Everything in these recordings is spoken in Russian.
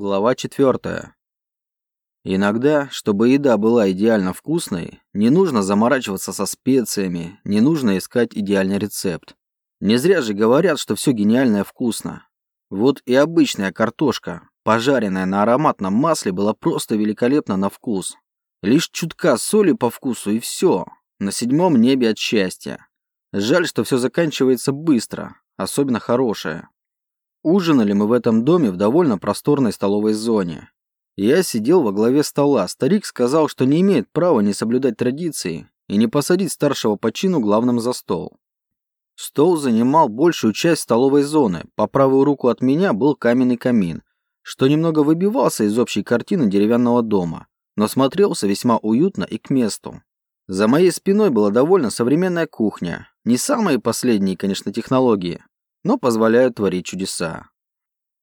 Глава 4. Иногда, чтобы еда была идеально вкусной, не нужно заморачиваться со специями, не нужно искать идеальный рецепт. Не зря же говорят, что все гениальное вкусно. Вот и обычная картошка, пожаренная на ароматном масле, была просто великолепна на вкус. Лишь чутка соли по вкусу и все. На седьмом небе от счастья. Жаль, что все заканчивается быстро, особенно хорошее. Ужинали мы в этом доме в довольно просторной столовой зоне. Я сидел во главе стола. Старик сказал, что не имеет права не соблюдать традиции и не посадить старшего по чину главным за стол. Стол занимал большую часть столовой зоны. По правую руку от меня был каменный камин, что немного выбивался из общей картины деревянного дома, но смотрелся весьма уютно и к месту. За моей спиной была довольно современная кухня. Не самые последние, конечно, технологии, но позволяют творить чудеса.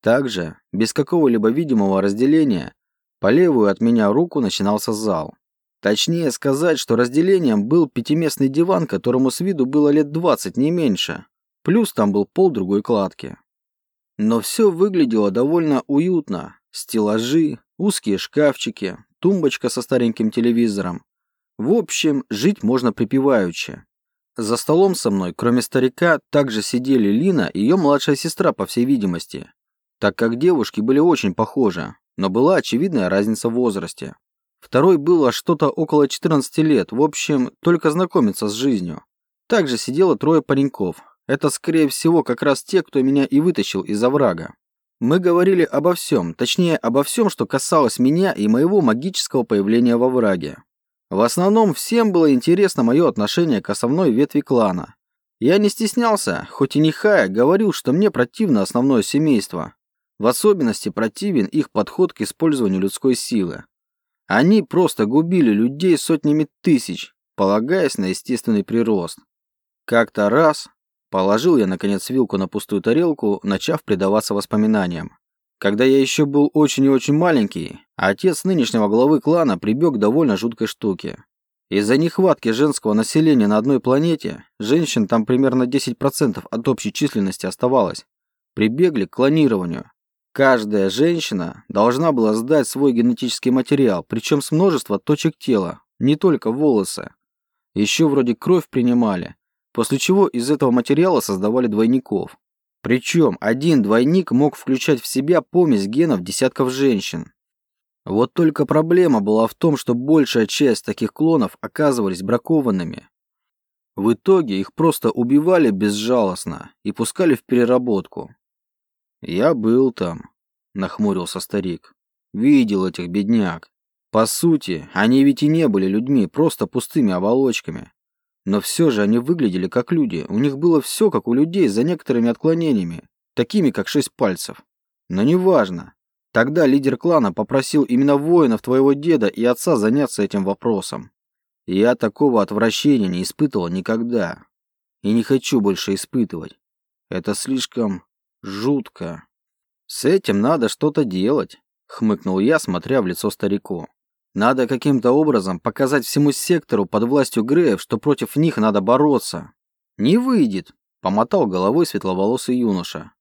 Также, без какого-либо видимого разделения, по левую от меня руку начинался зал. Точнее сказать, что разделением был пятиместный диван, которому с виду было лет 20, не меньше. Плюс там был пол другой кладки. Но все выглядело довольно уютно. Стеллажи, узкие шкафчики, тумбочка со стареньким телевизором. В общем, жить можно припеваючи. За столом со мной, кроме старика, также сидели Лина и ее младшая сестра, по всей видимости, так как девушки были очень похожи, но была очевидная разница в возрасте. Второй было что-то около 14 лет, в общем, только знакомиться с жизнью. Также сидело трое пареньков. Это, скорее всего, как раз те, кто меня и вытащил из оврага. Мы говорили обо всем, точнее, обо всем, что касалось меня и моего магического появления во враге. В основном всем было интересно мое отношение к основной ветви клана. Я не стеснялся, хоть и не хая, говорил, что мне противно основное семейство. В особенности противен их подход к использованию людской силы. Они просто губили людей сотнями тысяч, полагаясь на естественный прирост. Как-то раз положил я, наконец, вилку на пустую тарелку, начав предаваться воспоминаниям. Когда я еще был очень и очень маленький, отец нынешнего главы клана прибег к довольно жуткой штуке. Из-за нехватки женского населения на одной планете, женщин там примерно 10% от общей численности оставалось, прибегли к клонированию. Каждая женщина должна была сдать свой генетический материал, причем с множества точек тела, не только волосы. Еще вроде кровь принимали, после чего из этого материала создавали двойников. Причем один двойник мог включать в себя помесь генов десятков женщин. Вот только проблема была в том, что большая часть таких клонов оказывались бракованными. В итоге их просто убивали безжалостно и пускали в переработку. «Я был там», — нахмурился старик. «Видел этих бедняк. По сути, они ведь и не были людьми, просто пустыми оболочками. Но все же они выглядели как люди. У них было все как у людей за некоторыми отклонениями, такими как шесть пальцев. Но неважно. Тогда лидер клана попросил именно воинов твоего деда и отца заняться этим вопросом. Я такого отвращения не испытывал никогда. И не хочу больше испытывать. Это слишком жутко. С этим надо что-то делать, хмыкнул я, смотря в лицо старику. Надо каким-то образом показать всему сектору под властью Греев, что против них надо бороться. Не выйдет, помотал головой светловолосый юноша.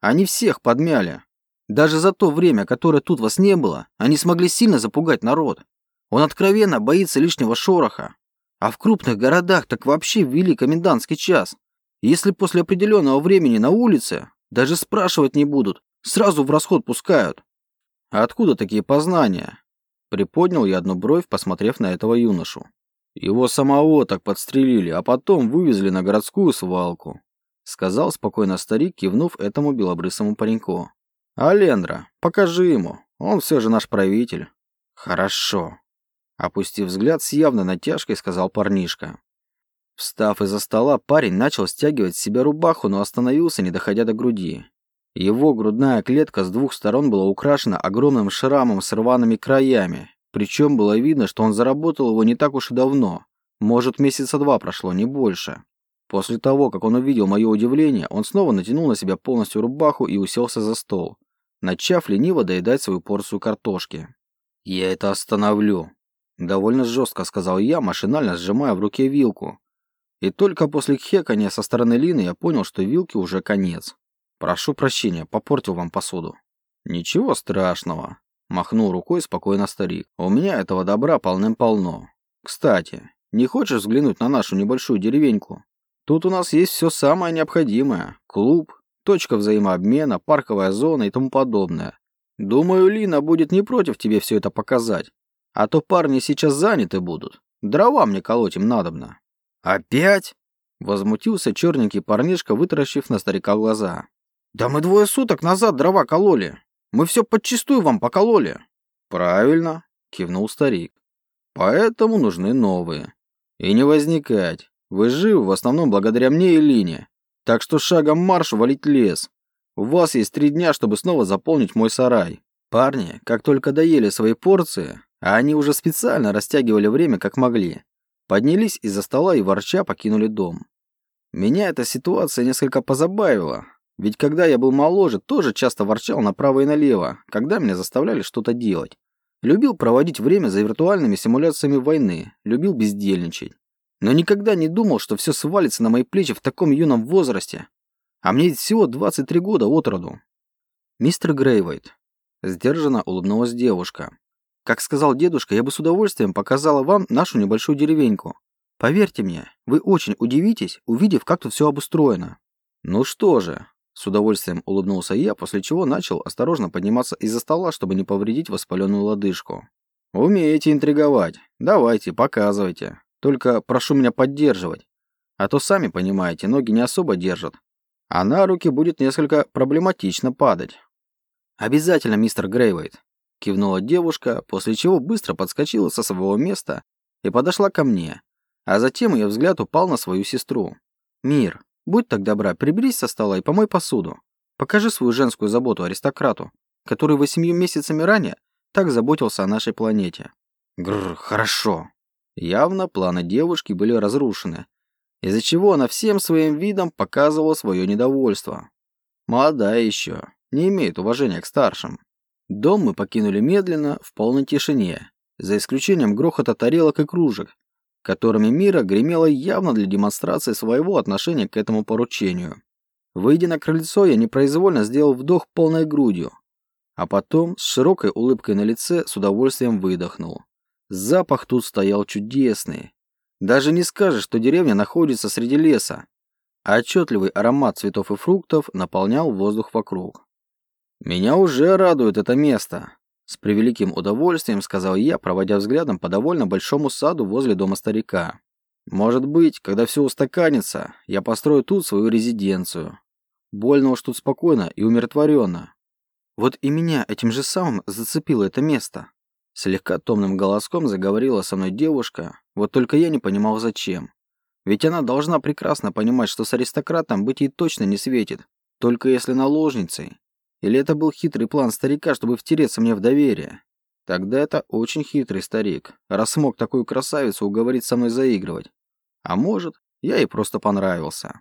Они всех подмяли. Даже за то время, которое тут вас не было, они смогли сильно запугать народ. Он откровенно боится лишнего шороха. А в крупных городах так вообще ввели комендантский час. Если после определенного времени на улице, даже спрашивать не будут, сразу в расход пускают. А откуда такие познания? Приподнял я одну бровь, посмотрев на этого юношу. Его самого так подстрелили, а потом вывезли на городскую свалку. Сказал спокойно старик, кивнув этому белобрысому пареньку. «Алендра, покажи ему, он все же наш правитель». «Хорошо», — опустив взгляд с явной натяжкой, сказал парнишка. Встав из-за стола, парень начал стягивать с себя рубаху, но остановился, не доходя до груди. Его грудная клетка с двух сторон была украшена огромным шрамом с рваными краями. Причем было видно, что он заработал его не так уж и давно. Может, месяца два прошло, не больше. После того, как он увидел мое удивление, он снова натянул на себя полностью рубаху и уселся за стол, начав лениво доедать свою порцию картошки. «Я это остановлю», — довольно жестко сказал я, машинально сжимая в руке вилку. И только после хекания со стороны Лины я понял, что вилке уже конец. Прошу прощения, попортил вам посуду. Ничего страшного. Махнул рукой спокойно старик. У меня этого добра полным-полно. Кстати, не хочешь взглянуть на нашу небольшую деревеньку? Тут у нас есть все самое необходимое. Клуб, точка взаимообмена, парковая зона и тому подобное. Думаю, Лина будет не против тебе все это показать. А то парни сейчас заняты будут. Дрова мне колоть им надобно. Опять? Возмутился черненький парнишка, вытаращив на старика глаза. Да мы двое суток назад дрова кололи. Мы все подчистую вам покололи. Правильно, кивнул старик. Поэтому нужны новые. И не возникать. Вы живы в основном благодаря мне и Лине. Так что шагом марш валить лес. У вас есть три дня, чтобы снова заполнить мой сарай. Парни, как только доели свои порции, а они уже специально растягивали время как могли, поднялись из-за стола и ворча покинули дом. Меня эта ситуация несколько позабавила, ведь когда я был моложе, тоже часто ворчал направо и налево, когда меня заставляли что-то делать. Любил проводить время за виртуальными симуляциями войны, любил бездельничать. Но никогда не думал, что все свалится на мои плечи в таком юном возрасте. А мне ведь всего 23 года от роду. Мистер Грейвайт. Сдержанно улыбнулась девушка. Как сказал дедушка, я бы с удовольствием показала вам нашу небольшую деревеньку. Поверьте мне, вы очень удивитесь, увидев, как тут все обустроено. Ну что же, с удовольствием улыбнулся я, после чего начал осторожно подниматься из-за стола, чтобы не повредить воспаленную лодыжку. Умеете интриговать. Давайте, показывайте. Только прошу меня поддерживать. А то, сами понимаете, ноги не особо держат. А на руки будет несколько проблематично падать. Обязательно, мистер Грейвейт. Кивнула девушка, после чего быстро подскочила со своего места и подошла ко мне. А затем ее взгляд упал на свою сестру. «Мир, будь так добра, приберись со стола и помой посуду. Покажи свою женскую заботу аристократу, который восемью месяцами ранее так заботился о нашей планете». Гррр, хорошо. Явно планы девушки были разрушены, из-за чего она всем своим видом показывала свое недовольство. Молодая еще, не имеет уважения к старшим. Дом мы покинули медленно, в полной тишине, за исключением грохота тарелок и кружек, которыми Мира гремела явно для демонстрации своего отношения к этому поручению. Выйдя на крыльцо, я непроизвольно сделал вдох полной грудью, а потом с широкой улыбкой на лице с удовольствием выдохнул. Запах тут стоял чудесный. Даже не скажешь, что деревня находится среди леса. А отчетливый аромат цветов и фруктов наполнял воздух вокруг. «Меня уже радует это место», — с превеликим удовольствием сказал я, проводя взглядом по довольно большому саду возле дома старика. «Может быть, когда все устаканится, я построю тут свою резиденцию. Больно уж тут спокойно и умиротворенно». Вот и меня этим же самым зацепило это место. Слегка томным голоском заговорила со мной девушка, вот только я не понимал зачем. Ведь она должна прекрасно понимать, что с аристократом быть ей точно не светит, только если наложницей. Или это был хитрый план старика, чтобы втереться мне в доверие? Тогда это очень хитрый старик, раз смог такую красавицу уговорить со мной заигрывать. А может, я ей просто понравился.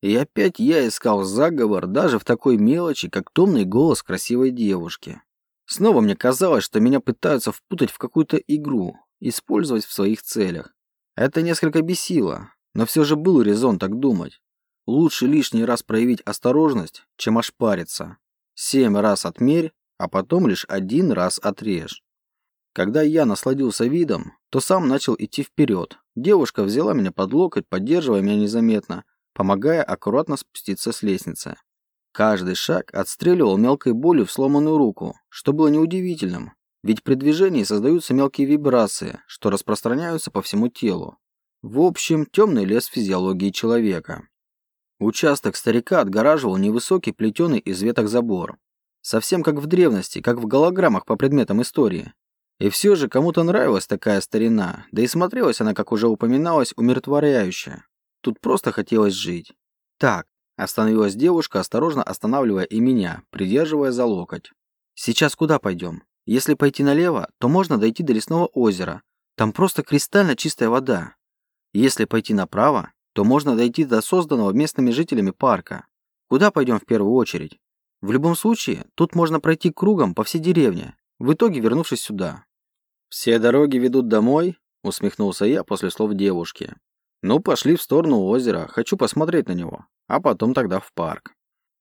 И опять я искал заговор даже в такой мелочи, как томный голос красивой девушки. Снова мне казалось, что меня пытаются впутать в какую-то игру, использовать в своих целях. Это несколько бесило, но все же был резон так думать. Лучше лишний раз проявить осторожность, чем ошпариться. Семь раз отмерь, а потом лишь один раз отрежь. Когда я насладился видом, то сам начал идти вперед. Девушка взяла меня под локоть, поддерживая меня незаметно, помогая аккуратно спуститься с лестницы. Каждый шаг отстреливал мелкой болью в сломанную руку, что было неудивительным, ведь при движении создаются мелкие вибрации, что распространяются по всему телу. В общем, темный лес физиологии человека. Участок старика отгораживал невысокий плетеный из веток забор. Совсем как в древности, как в голограммах по предметам истории. И все же кому-то нравилась такая старина, да и смотрелась она, как уже упоминалось, умиротворяюще. Тут просто хотелось жить. Так, Остановилась девушка, осторожно останавливая и меня, придерживая за локоть. «Сейчас куда пойдем? Если пойти налево, то можно дойти до лесного озера. Там просто кристально чистая вода. Если пойти направо, то можно дойти до созданного местными жителями парка. Куда пойдем в первую очередь? В любом случае, тут можно пройти кругом по всей деревне, в итоге вернувшись сюда». «Все дороги ведут домой?» – усмехнулся я после слов девушки. «Ну, пошли в сторону озера, хочу посмотреть на него а потом тогда в парк.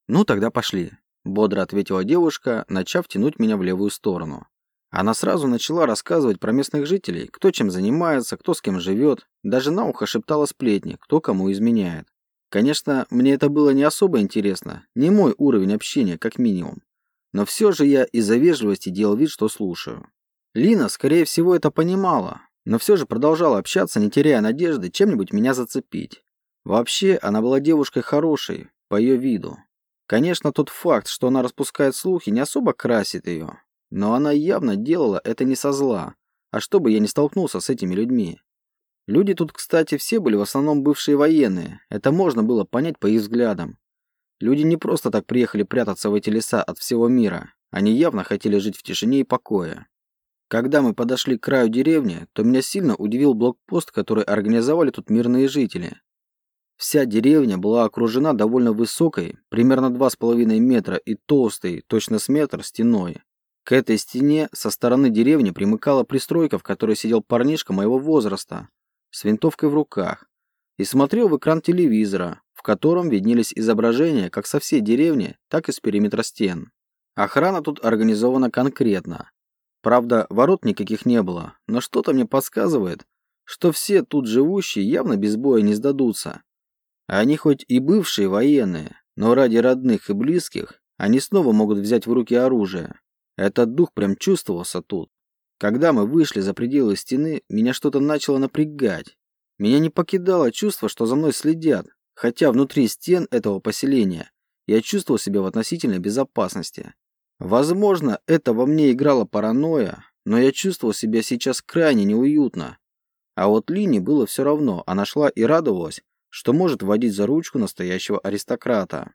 Ну, тогда пошли. бодро ответила девушка, начав тянуть меня в левую сторону. Она сразу начала рассказывать про местных жителей, кто чем занимается, кто с кем живет, даже на ухо шептала сплетни, кто кому изменяет. Конечно, мне это было не особо интересно, не мой уровень общения, как минимум. Но все же я из-за вежливости делал вид, что слушаю. Лина, скорее всего, это понимала, но все же продолжала общаться, не теряя надежды чем-нибудь меня зацепить. Вообще, она была девушкой хорошей, по ее виду. Конечно, тот факт, что она распускает слухи, не особо красит ее, но она явно делала это не со зла, а чтобы я не столкнулся с этими людьми. Люди тут, кстати, все были в основном бывшие военные. Это можно было понять по их взглядам. Люди не просто так приехали прятаться в эти леса от всего мира. Они явно хотели жить в тишине и покое. Когда мы подошли к краю деревни, то меня сильно удивил блокпост, который организовали тут мирные жители. Вся деревня была окружена довольно высокой, примерно 2,5 метра и толстой, точно с метр, стеной. К этой стене со стороны деревни примыкала пристройка, в которой сидел парнишка моего возраста, с винтовкой в руках, и смотрел в экран телевизора, в котором виднелись изображения как со всей деревни, так и с периметра стен. Охрана тут организована конкретно. Правда, ворот никаких не было, но что-то мне подсказывает, что все тут живущие явно без боя не сдадутся. Они хоть и бывшие военные, но ради родных и близких они снова могут взять в руки оружие. Этот дух прям чувствовался тут. Когда мы вышли за пределы стены, меня что-то начало напрягать. Меня не покидало чувство, что за мной следят, хотя внутри стен этого поселения я чувствовал себя в относительной безопасности. Возможно, это во мне играла паранойя, но я чувствовал себя сейчас крайне неуютно. А вот Лине было все равно, она шла и радовалась, что может водить за ручку настоящего аристократа.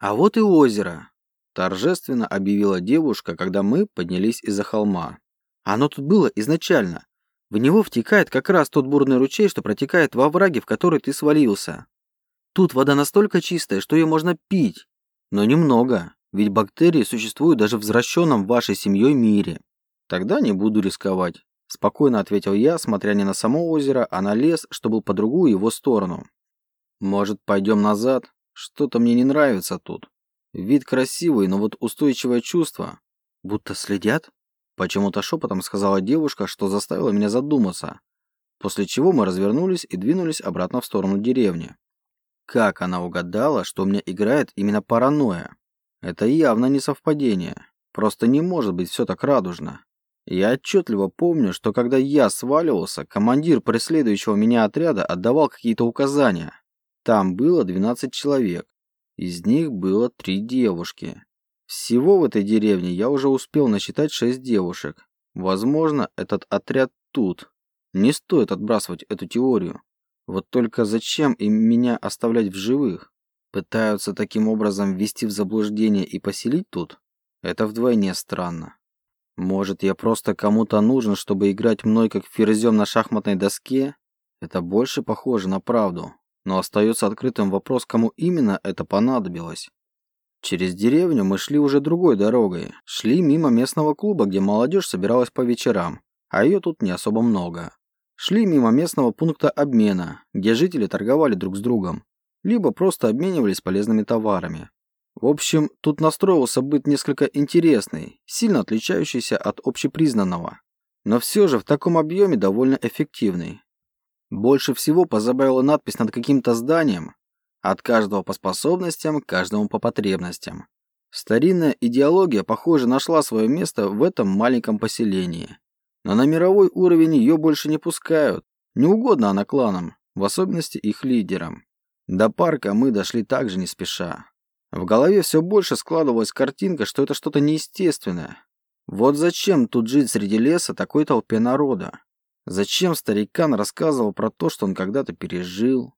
А вот и озеро торжественно объявила девушка, когда мы поднялись из-за холма. Оно тут было изначально. В него втекает как раз тот бурный ручей, что протекает во враге, в который ты свалился. Тут вода настолько чистая, что ее можно пить. Но немного, ведь бактерии существуют даже в возвращенном вашей семьей мире. Тогда не буду рисковать. Спокойно ответил я, смотря не на само озеро, а на лес, что был по другую его сторону. Может, пойдем назад? Что-то мне не нравится тут. Вид красивый, но вот устойчивое чувство. Будто следят? Почему-то шепотом сказала девушка, что заставило меня задуматься. После чего мы развернулись и двинулись обратно в сторону деревни. Как она угадала, что у меня играет именно паранойя? Это явно не совпадение. Просто не может быть все так радужно. Я отчетливо помню, что когда я сваливался, командир преследующего меня отряда отдавал какие-то указания. Там было 12 человек. Из них было три девушки. Всего в этой деревне я уже успел насчитать шесть девушек. Возможно, этот отряд тут. Не стоит отбрасывать эту теорию. Вот только зачем им меня оставлять в живых? Пытаются таким образом ввести в заблуждение и поселить тут? Это вдвойне странно. Может, я просто кому-то нужен, чтобы играть мной как ферзем на шахматной доске? Это больше похоже на правду но остается открытым вопрос, кому именно это понадобилось. Через деревню мы шли уже другой дорогой. Шли мимо местного клуба, где молодежь собиралась по вечерам, а ее тут не особо много. Шли мимо местного пункта обмена, где жители торговали друг с другом, либо просто обменивались полезными товарами. В общем, тут настроился быт несколько интересный, сильно отличающийся от общепризнанного, но все же в таком объеме довольно эффективный. Больше всего позабавила надпись над каким-то зданием. От каждого по способностям, каждому по потребностям. Старинная идеология, похоже, нашла свое место в этом маленьком поселении. Но на мировой уровень ее больше не пускают. Не угодно она кланам, в особенности их лидерам. До парка мы дошли также не спеша. В голове все больше складывалась картинка, что это что-то неестественное. Вот зачем тут жить среди леса такой толпе народа? Зачем старикан рассказывал про то, что он когда-то пережил?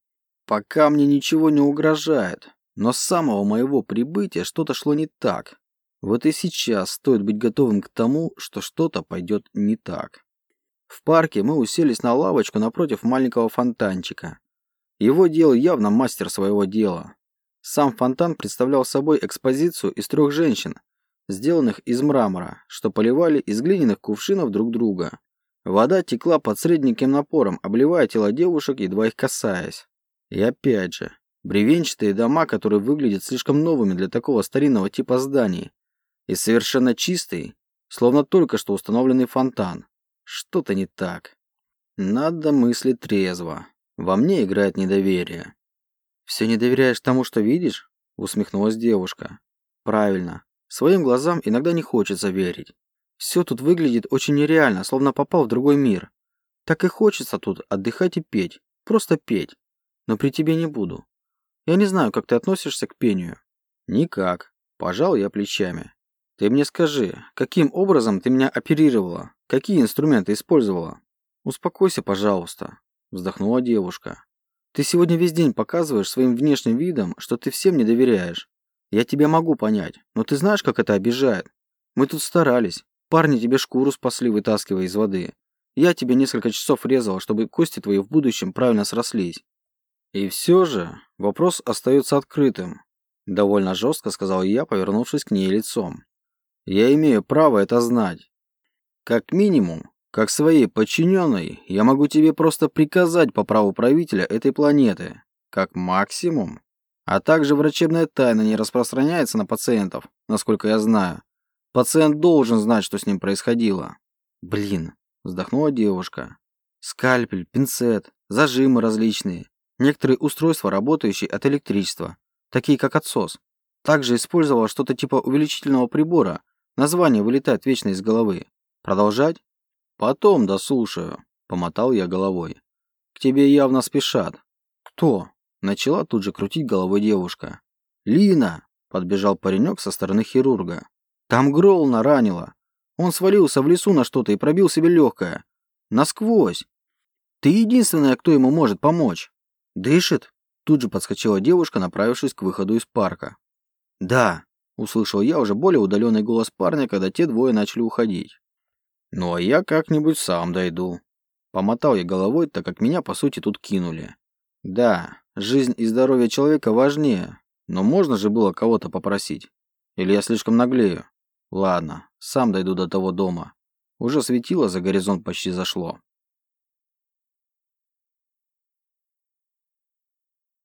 Пока мне ничего не угрожает, но с самого моего прибытия что-то шло не так. Вот и сейчас стоит быть готовым к тому, что что-то пойдет не так. В парке мы уселись на лавочку напротив маленького фонтанчика. Его делал явно мастер своего дела. Сам фонтан представлял собой экспозицию из трех женщин, сделанных из мрамора, что поливали из глиняных кувшинов друг друга. Вода текла под средненьким напором, обливая тела девушек, едва их касаясь. И опять же, Бревенчатые дома, которые выглядят слишком новыми для такого старинного типа зданий. И совершенно чистый, словно только что установленный фонтан. Что-то не так. Надо мыслить трезво. Во мне играет недоверие. «Все не доверяешь тому, что видишь?» усмехнулась девушка. «Правильно. Своим глазам иногда не хочется верить. Все тут выглядит очень нереально, словно попал в другой мир. Так и хочется тут отдыхать и петь. Просто петь. Но при тебе не буду. Я не знаю, как ты относишься к пению. Никак. Пожал я плечами. Ты мне скажи, каким образом ты меня оперировала? Какие инструменты использовала? Успокойся, пожалуйста, вздохнула девушка. Ты сегодня весь день показываешь своим внешним видом, что ты всем не доверяешь. Я тебя могу понять, но ты знаешь, как это обижает? Мы тут старались. Парни тебе шкуру спасли, вытаскивая из воды. Я тебе несколько часов резал, чтобы кости твои в будущем правильно срослись. И все же вопрос остается открытым. Довольно жестко сказал я, повернувшись к ней лицом. Я имею право это знать. Как минимум, как своей подчиненной, я могу тебе просто приказать по праву правителя этой планеты. Как максимум. А также врачебная тайна не распространяется на пациентов, насколько я знаю. Пациент должен знать, что с ним происходило. Блин, вздохнула девушка. Скальпель, пинцет, зажимы различные. Некоторые устройства, работающие от электричества, такие как отсос. Также использовала что-то типа увеличительного прибора, Название вылетает вечно из головы. Продолжать? Потом дослушаю, помотал я головой. К тебе явно спешат. Кто? Начала тут же крутить головой девушка. Лина, подбежал паренек со стороны хирурга. Там Гролна ранила. Он свалился в лесу на что-то и пробил себе легкое. Насквозь. Ты единственная, кто ему может помочь. Дышит? Тут же подскочила девушка, направившись к выходу из парка. Да, Услышал я уже более удаленный голос парня, когда те двое начали уходить. «Ну а я как-нибудь сам дойду». Помотал я головой, так как меня, по сути, тут кинули. Да, жизнь и здоровье человека важнее, но можно же было кого-то попросить. Или я слишком наглею? Ладно, сам дойду до того дома. Уже светило, за горизонт почти зашло.